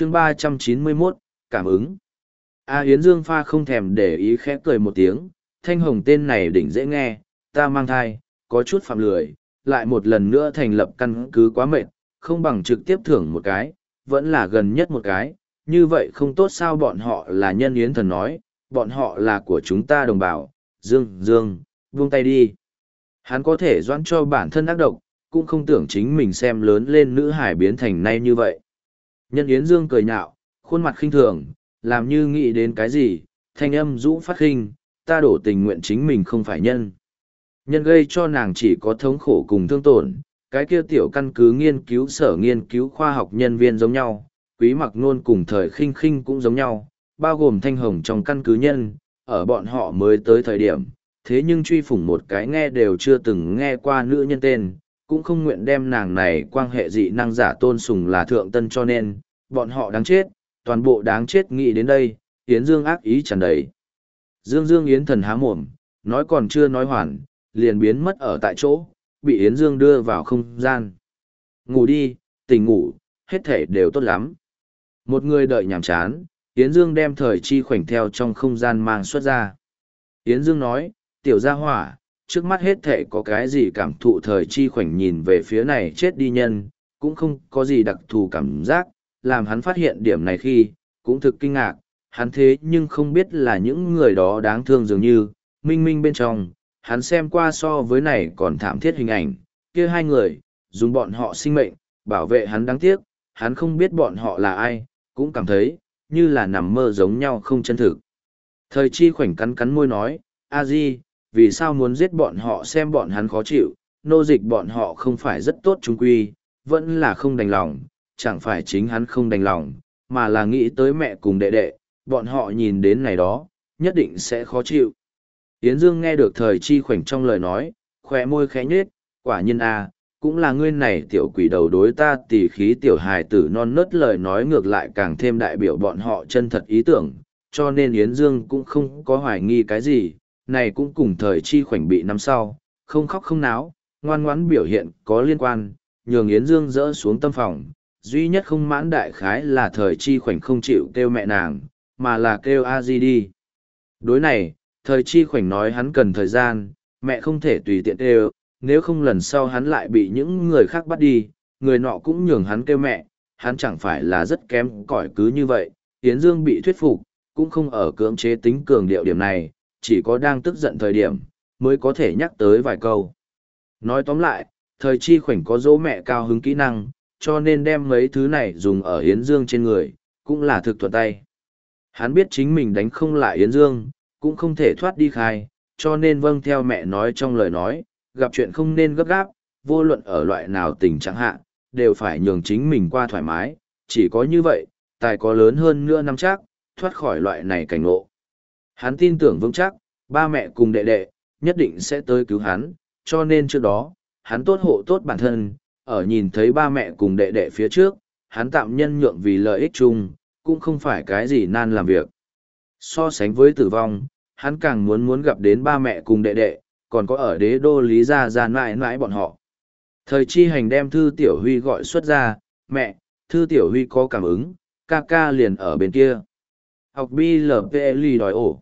chương ba trăm chín mươi 391, cảm ứng. A Yến Dương pha không thèm để ý khẽ cười một tiếng, thanh hồng tên này đỉnh dễ nghe, ta mang thai, có chút phạm lười, lại một lần nữa thành lập căn cứ quá mệt, không bằng trực tiếp thưởng một cái, vẫn là gần nhất một cái, như vậy không tốt sao bọn họ là nhân yến thần nói, bọn họ là của chúng ta đồng bào, Dương, Dương, buông tay đi. Hắn có thể doãn cho bản thân ác độc, cũng không tưởng chính mình xem lớn lên nữ hải biến thành nay như vậy. Nhân Yến Dương cười nhạo, khuôn mặt khinh thường, làm như nghĩ đến cái gì, thanh âm rũ phát khinh, ta đổ tình nguyện chính mình không phải nhân. Nhân gây cho nàng chỉ có thống khổ cùng thương tổn, cái kia tiểu căn cứ nghiên cứu sở nghiên cứu khoa học nhân viên giống nhau, quý mặc nôn cùng thời khinh khinh cũng giống nhau, bao gồm thanh hồng trong căn cứ nhân, ở bọn họ mới tới thời điểm, thế nhưng truy phủng một cái nghe đều chưa từng nghe qua nữ nhân tên, cũng không nguyện đem nàng này quan hệ dị năng giả tôn sùng là thượng tân cho nên, bọn họ đáng chết, toàn bộ đáng chết nghĩ đến đây, Yến Dương ác ý tràn đầy. Dương Dương Yến thần há mồm, nói còn chưa nói hoàn, liền biến mất ở tại chỗ, bị Yến Dương đưa vào không gian. Ngủ đi, tỉnh ngủ, hết thể đều tốt lắm. Một người đợi nhàm chán, Yến Dương đem thời chi khoảnh theo trong không gian mang xuất ra. Yến Dương nói, tiểu gia hỏa, trước mắt hết thể có cái gì cảm thụ thời chi khoảnh nhìn về phía này chết đi nhân, cũng không có gì đặc thù cảm giác, làm hắn phát hiện điểm này khi, cũng thực kinh ngạc, hắn thế nhưng không biết là những người đó đáng thương dường như, minh minh bên trong, hắn xem qua so với này còn thảm thiết hình ảnh, kia hai người, dùng bọn họ sinh mệnh, bảo vệ hắn đáng tiếc, hắn không biết bọn họ là ai, cũng cảm thấy, như là nằm mơ giống nhau không chân thực. Thời chi khoảnh cắn cắn môi nói, a di, vì sao muốn giết bọn họ xem bọn hắn khó chịu, nô dịch bọn họ không phải rất tốt trung quy, vẫn là không đành lòng, chẳng phải chính hắn không đành lòng, mà là nghĩ tới mẹ cùng đệ đệ, bọn họ nhìn đến này đó, nhất định sẽ khó chịu. Yến Dương nghe được thời chi khoảnh trong lời nói, khỏe môi khẽ nhết, quả nhiên a, à, cũng là ngươi này tiểu quỷ đầu đối ta tỉ khí tiểu hài tử non nớt lời nói ngược lại càng thêm đại biểu bọn họ chân thật ý tưởng, cho nên Yến Dương cũng không có hoài nghi cái gì, này cũng cùng thời chi khoảnh bị năm sau, không khóc không náo, ngoan ngoãn biểu hiện có liên quan, nhường Yến Dương dỡ xuống tâm phòng, duy nhất không mãn đại khái là thời chi khoảnh không chịu kêu mẹ nàng, mà là kêu a di đi. Đối này, thời chi khoảnh nói hắn cần thời gian, mẹ không thể tùy tiện kêu, nếu không lần sau hắn lại bị những người khác bắt đi, người nọ cũng nhường hắn kêu mẹ, hắn chẳng phải là rất kém cỏi cứ như vậy. Yến Dương bị thuyết phục, cũng không ở cưỡng chế tính cường điệu điểm này, chỉ có đang tức giận thời điểm, mới có thể nhắc tới vài câu. Nói tóm lại, thời chi khoảnh có dỗ mẹ cao hứng kỹ năng, cho nên đem mấy thứ này dùng ở Yến Dương trên người, cũng là thực thuận tay. Hắn biết chính mình đánh không lại Yến Dương, cũng không thể thoát đi khai, cho nên vâng theo mẹ nói trong lời nói, gặp chuyện không nên gấp gáp, vô luận ở loại nào tình trạng hạ, đều phải nhường chính mình qua thoải mái, chỉ có như vậy, tài có lớn hơn nữa năm chắc, thoát khỏi loại này cảnh ngộ. Hắn tin tưởng vững chắc, ba mẹ cùng đệ đệ, nhất định sẽ tới cứu hắn, cho nên trước đó, hắn tốt hộ tốt bản thân, ở nhìn thấy ba mẹ cùng đệ đệ phía trước, hắn tạm nhân nhượng vì lợi ích chung, cũng không phải cái gì nan làm việc. So sánh với tử vong, hắn càng muốn muốn gặp đến ba mẹ cùng đệ đệ, còn có ở đế đô lý gia ra mãi mãi bọn họ. Thời chi hành đem thư tiểu huy gọi xuất ra, mẹ, thư tiểu huy có cảm ứng, ca ca liền ở bên kia. Học BLPL đòi ổ.